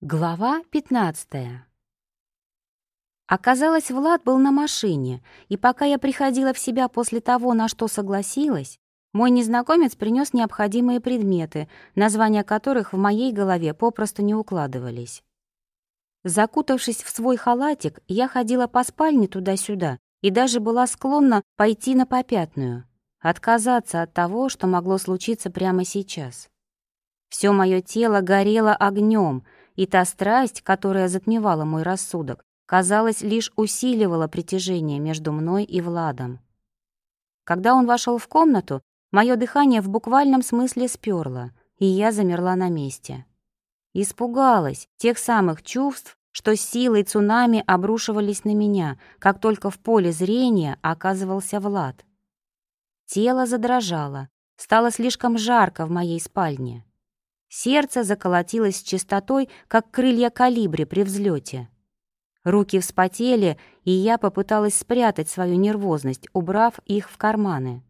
Глава 15 Оказалось, Влад был на машине, и пока я приходила в себя после того, на что согласилась, мой незнакомец принес необходимые предметы, названия которых в моей голове попросту не укладывались. Закутавшись в свой халатик, я ходила по спальне туда-сюда и даже была склонна пойти на попятную, отказаться от того, что могло случиться прямо сейчас. Все мое тело горело огнем — и та страсть, которая затмевала мой рассудок, казалось, лишь усиливала притяжение между мной и Владом. Когда он вошел в комнату, мое дыхание в буквальном смысле сперло, и я замерла на месте. Испугалась тех самых чувств, что силой цунами обрушивались на меня, как только в поле зрения оказывался Влад. Тело задрожало, стало слишком жарко в моей спальне. Сердце заколотилось с частотой, как крылья калибри при взлете. Руки вспотели, и я попыталась спрятать свою нервозность, убрав их в карманы.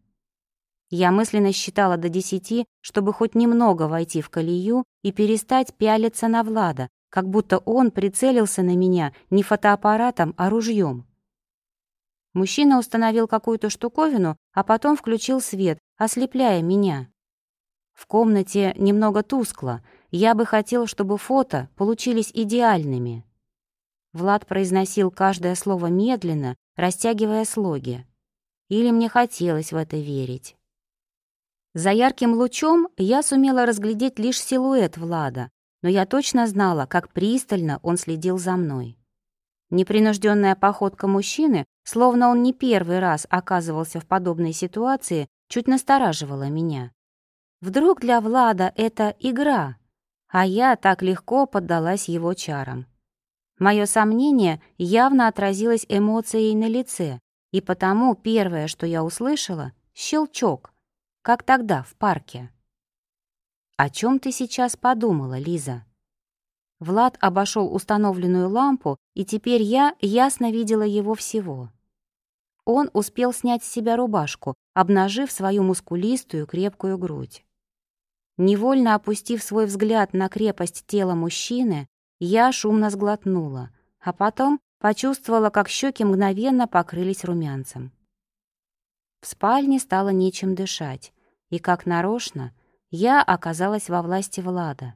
Я мысленно считала до десяти, чтобы хоть немного войти в колею и перестать пялиться на Влада, как будто он прицелился на меня не фотоаппаратом, а ружьем. Мужчина установил какую-то штуковину, а потом включил свет, ослепляя меня. В комнате немного тускло. Я бы хотел, чтобы фото получились идеальными. Влад произносил каждое слово медленно, растягивая слоги. Или мне хотелось в это верить. За ярким лучом я сумела разглядеть лишь силуэт Влада, но я точно знала, как пристально он следил за мной. Непринужденная походка мужчины, словно он не первый раз оказывался в подобной ситуации, чуть настораживала меня. Вдруг для Влада это игра, а я так легко поддалась его чарам. Мое сомнение явно отразилось эмоцией на лице, и потому первое, что я услышала — щелчок, как тогда в парке. «О чем ты сейчас подумала, Лиза?» Влад обошел установленную лампу, и теперь я ясно видела его всего. Он успел снять с себя рубашку, обнажив свою мускулистую крепкую грудь. Невольно опустив свой взгляд на крепость тела мужчины, я шумно сглотнула, а потом почувствовала, как щеки мгновенно покрылись румянцем. В спальне стало нечем дышать, и, как нарочно, я оказалась во власти Влада.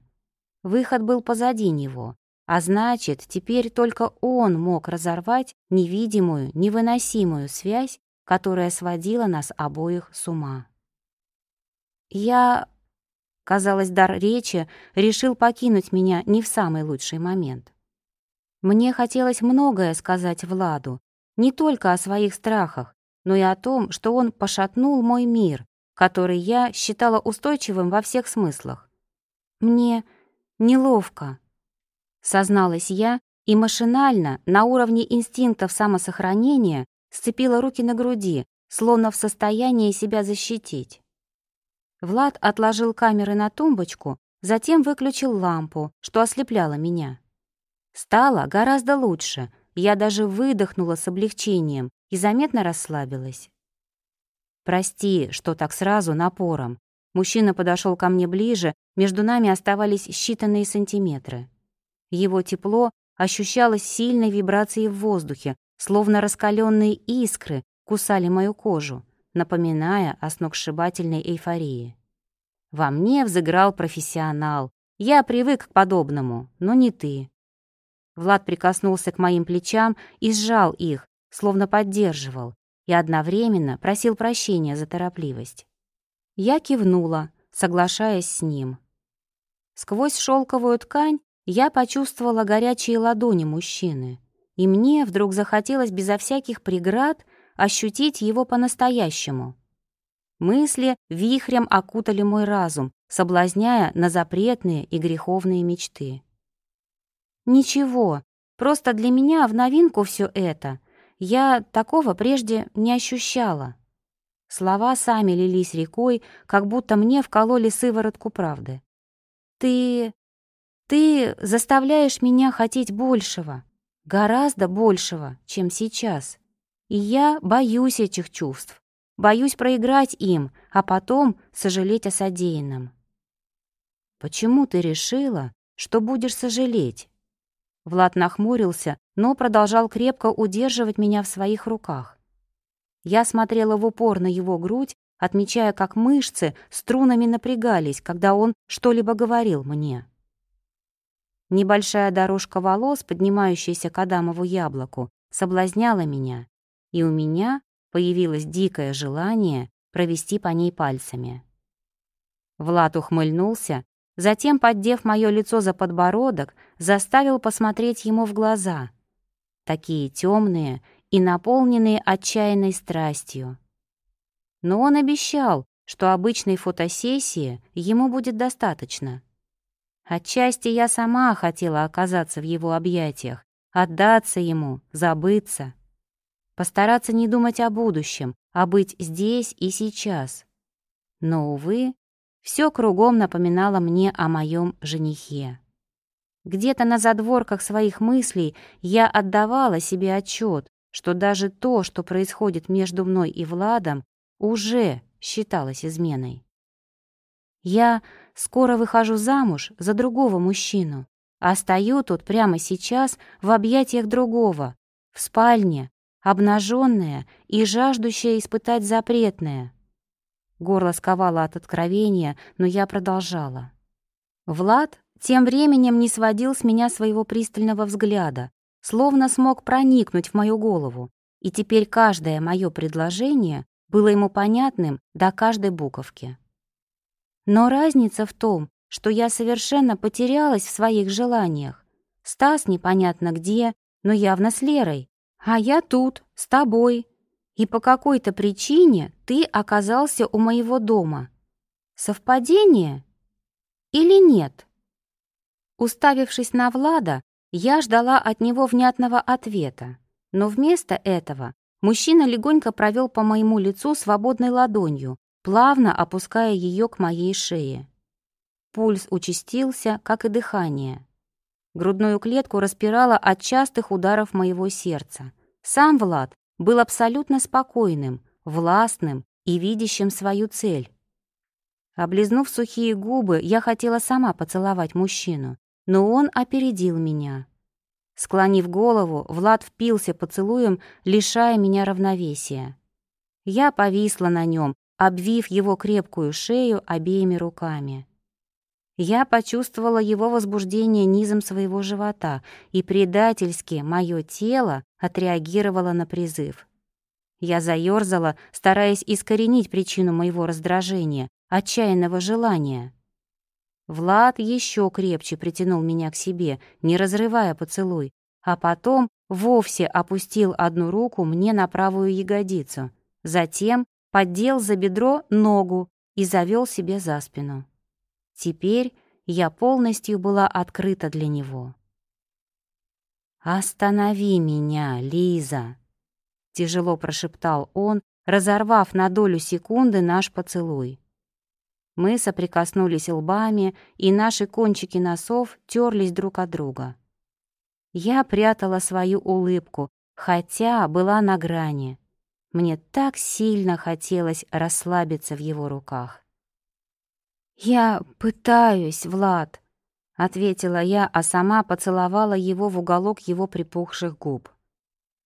Выход был позади него, а значит, теперь только он мог разорвать невидимую, невыносимую связь, которая сводила нас обоих с ума. «Я Казалось, дар речи решил покинуть меня не в самый лучший момент. Мне хотелось многое сказать Владу, не только о своих страхах, но и о том, что он пошатнул мой мир, который я считала устойчивым во всех смыслах. Мне неловко, созналась я и машинально, на уровне инстинктов самосохранения, сцепила руки на груди, словно в состоянии себя защитить. Влад отложил камеры на тумбочку, затем выключил лампу, что ослепляло меня. Стало гораздо лучше, я даже выдохнула с облегчением и заметно расслабилась. «Прости, что так сразу напором». Мужчина подошел ко мне ближе, между нами оставались считанные сантиметры. Его тепло ощущалось сильной вибрацией в воздухе, словно раскаленные искры кусали мою кожу напоминая о сногсшибательной эйфории. Во мне взыграл профессионал. Я привык к подобному, но не ты. Влад прикоснулся к моим плечам и сжал их, словно поддерживал, и одновременно просил прощения за торопливость. Я кивнула, соглашаясь с ним. Сквозь шелковую ткань я почувствовала горячие ладони мужчины, и мне вдруг захотелось безо всяких преград ощутить его по-настоящему. Мысли вихрем окутали мой разум, соблазняя на запретные и греховные мечты. Ничего, просто для меня в новинку все это. Я такого прежде не ощущала. Слова сами лились рекой, как будто мне вкололи сыворотку правды. Ты... ты заставляешь меня хотеть большего, гораздо большего, чем сейчас. И я боюсь этих чувств, боюсь проиграть им, а потом сожалеть о содеянном. Почему ты решила, что будешь сожалеть». Влад нахмурился, но продолжал крепко удерживать меня в своих руках. Я смотрела в упор на его грудь, отмечая, как мышцы струнами напрягались, когда он что-либо говорил мне. Небольшая дорожка волос, поднимающаяся к Адамову яблоку, соблазняла меня, и у меня появилось дикое желание провести по ней пальцами. Влад ухмыльнулся, затем, поддев мое лицо за подбородок, заставил посмотреть ему в глаза. Такие темные и наполненные отчаянной страстью. Но он обещал, что обычной фотосессии ему будет достаточно. Отчасти я сама хотела оказаться в его объятиях, отдаться ему, забыться. Постараться не думать о будущем, а быть здесь и сейчас. Но, увы, все кругом напоминало мне о моем женихе. Где-то на задворках своих мыслей я отдавала себе отчет, что даже то, что происходит между мной и Владом, уже считалось изменой. Я скоро выхожу замуж за другого мужчину, а стою тут прямо сейчас в объятиях другого, в спальне, обнаженная и жаждущая испытать запретное. Горло сковало от откровения, но я продолжала. Влад тем временем не сводил с меня своего пристального взгляда, словно смог проникнуть в мою голову, и теперь каждое мое предложение было ему понятным до каждой буковки. Но разница в том, что я совершенно потерялась в своих желаниях. Стас непонятно где, но явно с Лерой, а я тут, с тобой. И по какой-то причине ты оказался у моего дома. Совпадение или нет? Уставившись на Влада, я ждала от него внятного ответа, но вместо этого мужчина легонько провел по моему лицу свободной ладонью, плавно опуская ее к моей шее. Пульс участился, как и дыхание. Грудную клетку распирало от частых ударов моего сердца. Сам Влад был абсолютно спокойным, властным и видящим свою цель. Облизнув сухие губы, я хотела сама поцеловать мужчину, но он опередил меня. Склонив голову, Влад впился поцелуем, лишая меня равновесия. Я повисла на нем, обвив его крепкую шею обеими руками. Я почувствовала его возбуждение низом своего живота, и предательски мое тело отреагировало на призыв. Я заёрзала, стараясь искоренить причину моего раздражения, отчаянного желания. Влад еще крепче притянул меня к себе, не разрывая поцелуй, а потом вовсе опустил одну руку мне на правую ягодицу, затем поддел за бедро ногу и завел себе за спину. Теперь я полностью была открыта для него. «Останови меня, Лиза!» — тяжело прошептал он, разорвав на долю секунды наш поцелуй. Мы соприкоснулись лбами, и наши кончики носов терлись друг от друга. Я прятала свою улыбку, хотя была на грани. Мне так сильно хотелось расслабиться в его руках. «Я пытаюсь, Влад», — ответила я, а сама поцеловала его в уголок его припухших губ.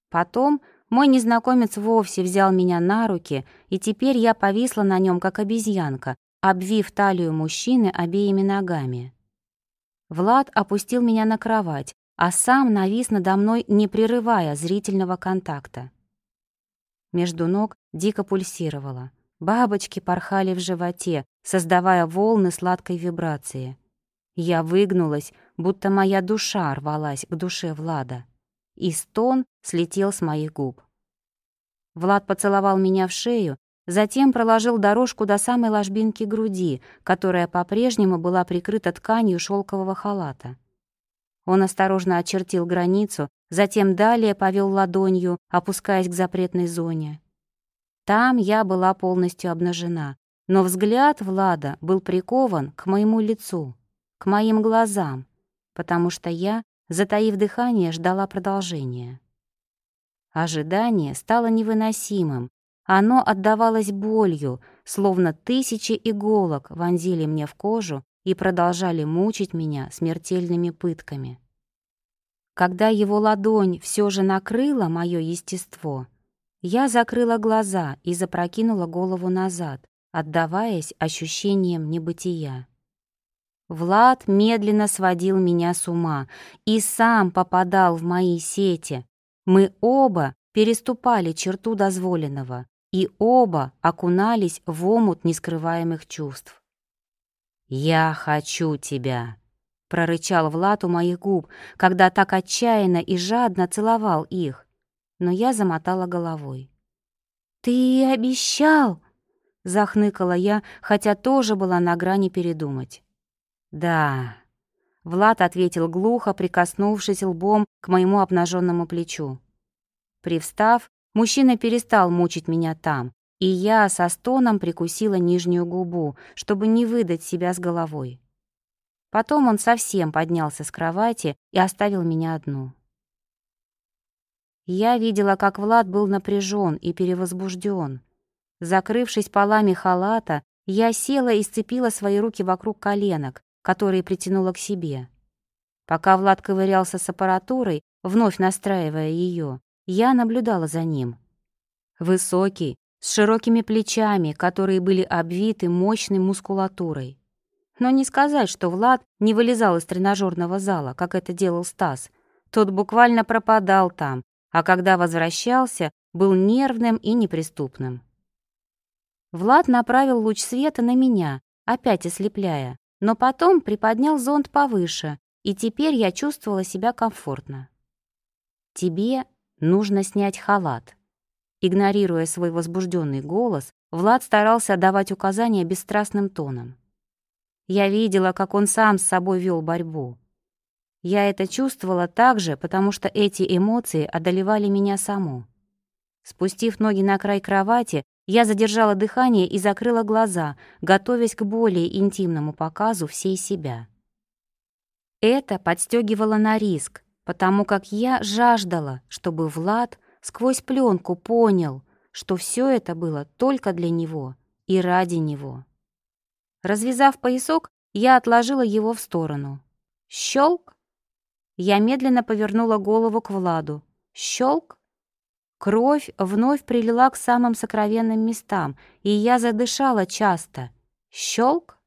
Потом мой незнакомец вовсе взял меня на руки, и теперь я повисла на нем, как обезьянка, обвив талию мужчины обеими ногами. Влад опустил меня на кровать, а сам навис надо мной, не прерывая зрительного контакта. Между ног дико пульсировало. Бабочки порхали в животе, создавая волны сладкой вибрации. Я выгнулась, будто моя душа рвалась к душе Влада. И стон слетел с моих губ. Влад поцеловал меня в шею, Затем проложил дорожку до самой ложбинки груди, которая по-прежнему была прикрыта тканью шелкового халата. Он осторожно очертил границу, затем далее повел ладонью, опускаясь к запретной зоне. Там я была полностью обнажена, но взгляд Влада был прикован к моему лицу, к моим глазам, потому что я, затаив дыхание, ждала продолжения. Ожидание стало невыносимым, оно отдавалось болью, словно тысячи иголок вонзили мне в кожу и продолжали мучить меня смертельными пытками. Когда его ладонь все же накрыла мое естество, я закрыла глаза и запрокинула голову назад, отдаваясь ощущениям небытия. Влад медленно сводил меня с ума и сам попадал в мои сети. Мы оба переступали черту дозволенного и оба окунались в омут нескрываемых чувств. «Я хочу тебя», — прорычал Влад у моих губ, когда так отчаянно и жадно целовал их. Но я замотала головой. «Ты обещал!» — захныкала я, хотя тоже была на грани передумать. «Да», — Влад ответил глухо, прикоснувшись лбом к моему обнаженному плечу. Привстав, мужчина перестал мучить меня там, и я со стоном прикусила нижнюю губу, чтобы не выдать себя с головой. Потом он совсем поднялся с кровати и оставил меня одну. Я видела, как Влад был напряжен и перевозбужден. Закрывшись полами халата, я села и сцепила свои руки вокруг коленок, которые притянула к себе. Пока Влад ковырялся с аппаратурой, вновь настраивая ее, я наблюдала за ним. Высокий, с широкими плечами, которые были обвиты мощной мускулатурой. Но не сказать, что Влад не вылезал из тренажерного зала, как это делал Стас. Тот буквально пропадал там, а когда возвращался, был нервным и неприступным. Влад направил луч света на меня, опять ослепляя, но потом приподнял зонт повыше, и теперь я чувствовала себя комфортно. «Тебе нужно снять халат», Игнорируя свой возбужденный голос, Влад старался давать указания бесстрастным тоном. Я видела, как он сам с собой вел борьбу. Я это чувствовала также, потому что эти эмоции одолевали меня саму. Спустив ноги на край кровати, я задержала дыхание и закрыла глаза, готовясь к более интимному показу всей себя. Это подстегивало на риск, потому как я жаждала, чтобы Влад сквозь пленку понял, что все это было только для него и ради него. Развязав поясок, я отложила его в сторону. Щелк! Я медленно повернула голову к Владу. Щелк! Кровь вновь прилила к самым сокровенным местам, и я задышала часто. Щелк!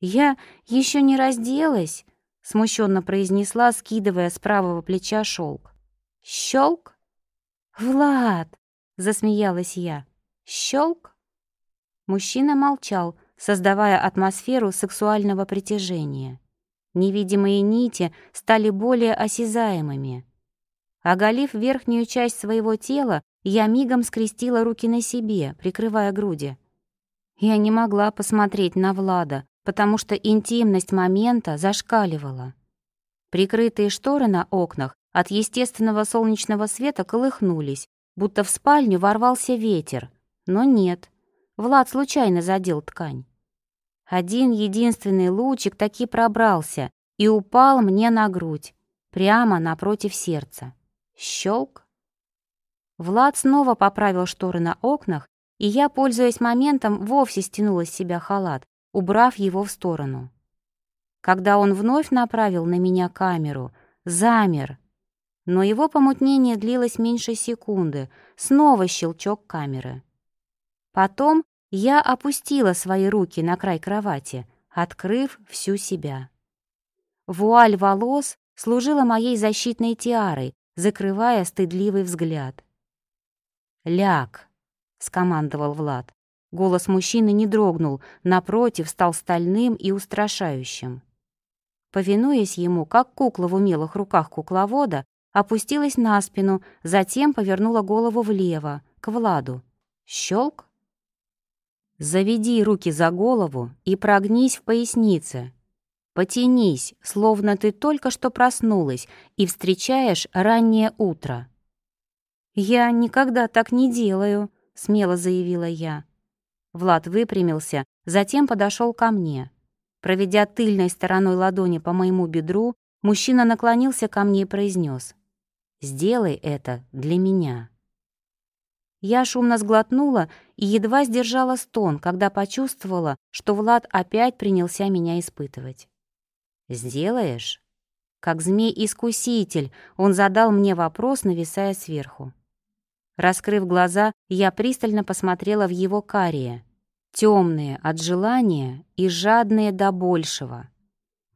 Я еще не разделась, смущенно произнесла, скидывая с правого плеча шелк. Щелк! «Влад!» — засмеялась я. «Щелк!» Мужчина молчал, создавая атмосферу сексуального притяжения. Невидимые нити стали более осязаемыми. Оголив верхнюю часть своего тела, я мигом скрестила руки на себе, прикрывая груди. Я не могла посмотреть на Влада, потому что интимность момента зашкаливала. Прикрытые шторы на окнах от естественного солнечного света колыхнулись, будто в спальню ворвался ветер. Но нет, Влад случайно задел ткань. Один единственный лучик таки пробрался и упал мне на грудь, прямо напротив сердца. Щелк. Влад снова поправил шторы на окнах, и я, пользуясь моментом, вовсе стянула с себя халат, убрав его в сторону. Когда он вновь направил на меня камеру, замер, но его помутнение длилось меньше секунды, снова щелчок камеры. Потом я опустила свои руки на край кровати, открыв всю себя. Вуаль волос служила моей защитной тиарой, закрывая стыдливый взгляд. «Ляг!» — скомандовал Влад. Голос мужчины не дрогнул, напротив, стал стальным и устрашающим. Повинуясь ему, как кукла в умелых руках кукловода, опустилась на спину, затем повернула голову влево, к Владу. Щелк. Заведи руки за голову и прогнись в пояснице. Потянись, словно ты только что проснулась и встречаешь раннее утро. «Я никогда так не делаю», — смело заявила я. Влад выпрямился, затем подошел ко мне. Проведя тыльной стороной ладони по моему бедру, мужчина наклонился ко мне и произнес: Сделай это для меня». Я шумно сглотнула и едва сдержала стон, когда почувствовала, что Влад опять принялся меня испытывать. «Сделаешь?» Как змей-искуситель, он задал мне вопрос, нависая сверху. Раскрыв глаза, я пристально посмотрела в его карие, темные от желания и жадные до большего.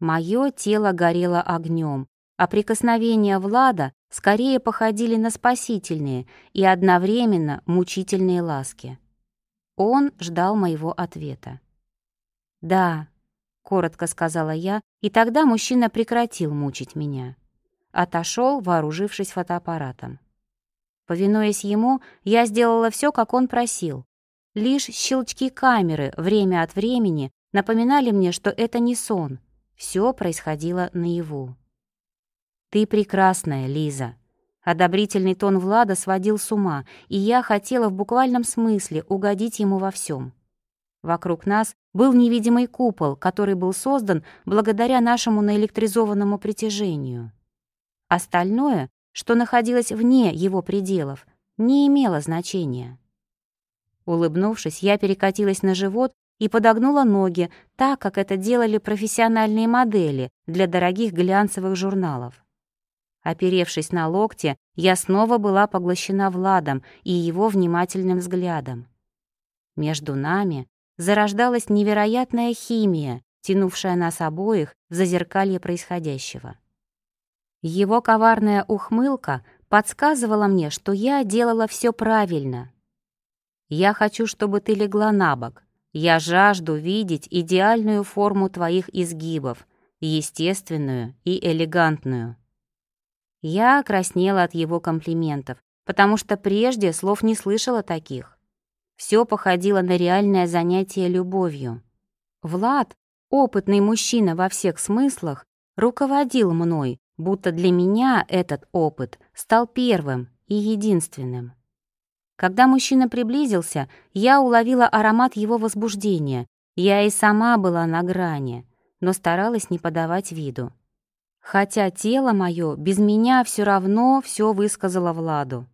Мое тело горело огнем, а прикосновения Влада скорее походили на спасительные и одновременно мучительные ласки. Он ждал моего ответа. «Да», — коротко сказала я, и тогда мужчина прекратил мучить меня. Отошел, вооружившись фотоаппаратом. Повинуясь ему, я сделала все, как он просил. Лишь щелчки камеры время от времени напоминали мне, что это не сон — все происходило наяву. «Ты прекрасная, Лиза!» Одобрительный тон Влада сводил с ума, и я хотела в буквальном смысле угодить ему во всем. Вокруг нас был невидимый купол, который был создан благодаря нашему наэлектризованному притяжению. Остальное, что находилось вне его пределов, не имело значения. Улыбнувшись, я перекатилась на живот и подогнула ноги, так, как это делали профессиональные модели для дорогих глянцевых журналов. Оперевшись на локте, я снова была поглощена Владом и его внимательным взглядом. Между нами зарождалась невероятная химия, тянувшая нас обоих в зазеркалье происходящего. Его коварная ухмылка подсказывала мне, что я делала все правильно. «Я хочу, чтобы ты легла на бок», я жажду видеть идеальную форму твоих изгибов, естественную и элегантную. Я краснела от его комплиментов, потому что прежде слов не слышала таких. Все походило на реальное занятие любовью. Влад, опытный мужчина во всех смыслах, руководил мной, будто для меня этот опыт стал первым и единственным. Когда мужчина приблизился, я уловила аромат его возбуждения. Я и сама была на грани, но старалась не подавать виду. Хотя тело мое без меня все равно все высказало Владу.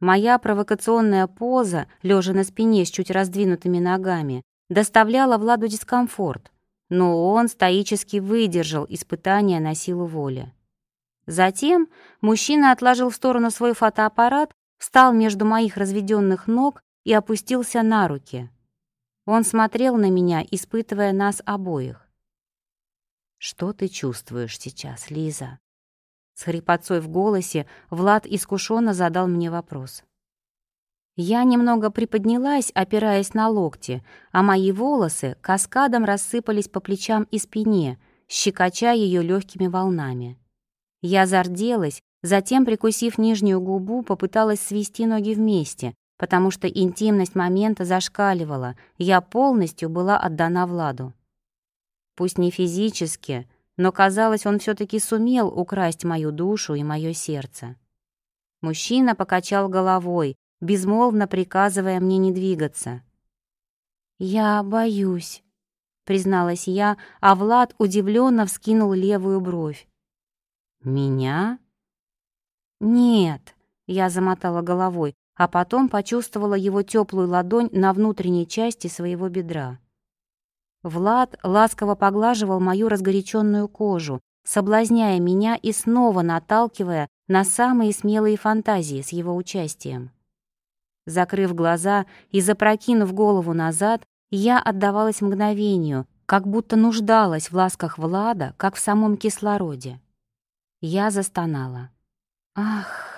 Моя провокационная поза, лежа на спине с чуть раздвинутыми ногами, доставляла Владу дискомфорт, но он стоически выдержал испытание на силу воли. Затем мужчина отложил в сторону свой фотоаппарат встал между моих разведенных ног и опустился на руки. Он смотрел на меня, испытывая нас обоих. «Что ты чувствуешь сейчас, Лиза?» С хрипотцой в голосе Влад искушенно задал мне вопрос. Я немного приподнялась, опираясь на локти, а мои волосы каскадом рассыпались по плечам и спине, щекоча ее легкими волнами. Я зарделась, Затем, прикусив нижнюю губу, попыталась свести ноги вместе, потому что интимность момента зашкаливала, я полностью была отдана Владу. Пусть не физически, но, казалось, он все таки сумел украсть мою душу и мое сердце. Мужчина покачал головой, безмолвно приказывая мне не двигаться. «Я боюсь», — призналась я, а Влад удивленно вскинул левую бровь. «Меня?» «Нет», — я замотала головой, а потом почувствовала его теплую ладонь на внутренней части своего бедра. Влад ласково поглаживал мою разгоряченную кожу, соблазняя меня и снова наталкивая на самые смелые фантазии с его участием. Закрыв глаза и запрокинув голову назад, я отдавалась мгновению, как будто нуждалась в ласках Влада, как в самом кислороде. Я застонала. «Ах!»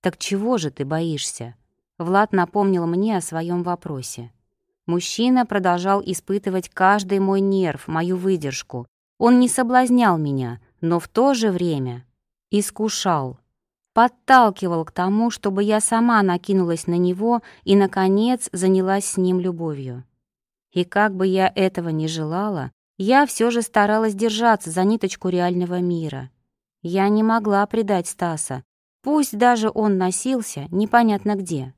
«Так чего же ты боишься?» Влад напомнил мне о своем вопросе. Мужчина продолжал испытывать каждый мой нерв, мою выдержку. Он не соблазнял меня, но в то же время искушал, подталкивал к тому, чтобы я сама накинулась на него и, наконец, занялась с ним любовью. И как бы я этого не желала, я все же старалась держаться за ниточку реального мира — я не могла предать Стаса, пусть даже он носился непонятно где.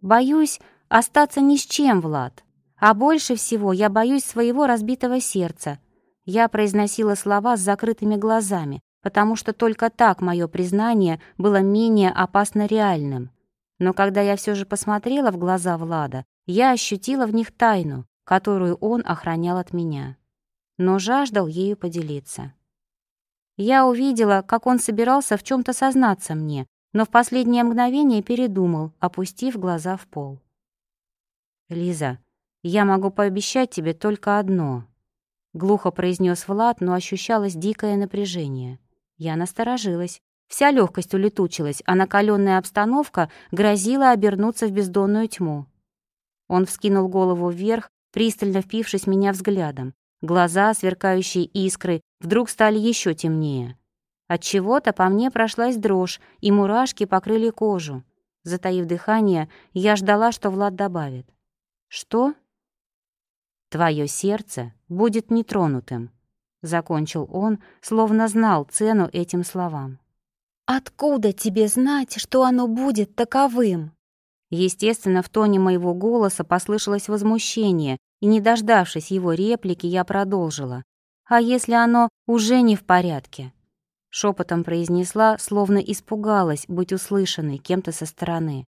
Боюсь остаться ни с чем, Влад. А больше всего я боюсь своего разбитого сердца. Я произносила слова с закрытыми глазами, потому что только так мое признание было менее опасно реальным. Но когда я все же посмотрела в глаза Влада, я ощутила в них тайну, которую он охранял от меня. Но жаждал ею поделиться. Я увидела, как он собирался в чем то сознаться мне, но в последнее мгновение передумал, опустив глаза в пол. «Лиза, я могу пообещать тебе только одно», — глухо произнес Влад, но ощущалось дикое напряжение. Я насторожилась. Вся легкость улетучилась, а накаленная обстановка грозила обернуться в бездонную тьму. Он вскинул голову вверх, пристально впившись меня взглядом. Глаза, сверкающие искры, вдруг стали еще темнее. От чего-то по мне прошлась дрожь, и мурашки покрыли кожу. Затаив дыхание, я ждала, что Влад добавит. «Что?» «Твое сердце будет нетронутым», — закончил он, словно знал цену этим словам. «Откуда тебе знать, что оно будет таковым?» Естественно, в тоне моего голоса послышалось возмущение, и, не дождавшись его реплики, я продолжила. «А если оно уже не в порядке?» Шепотом произнесла, словно испугалась быть услышанной кем-то со стороны.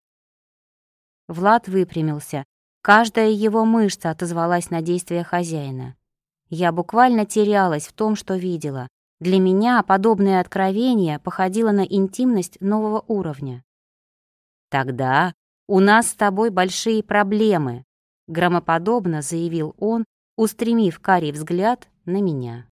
Влад выпрямился. Каждая его мышца отозвалась на действия хозяина. Я буквально терялась в том, что видела. Для меня подобное откровение походило на интимность нового уровня. «Тогда у нас с тобой большие проблемы», — громоподобно заявил он, устремив карий взгляд на меня.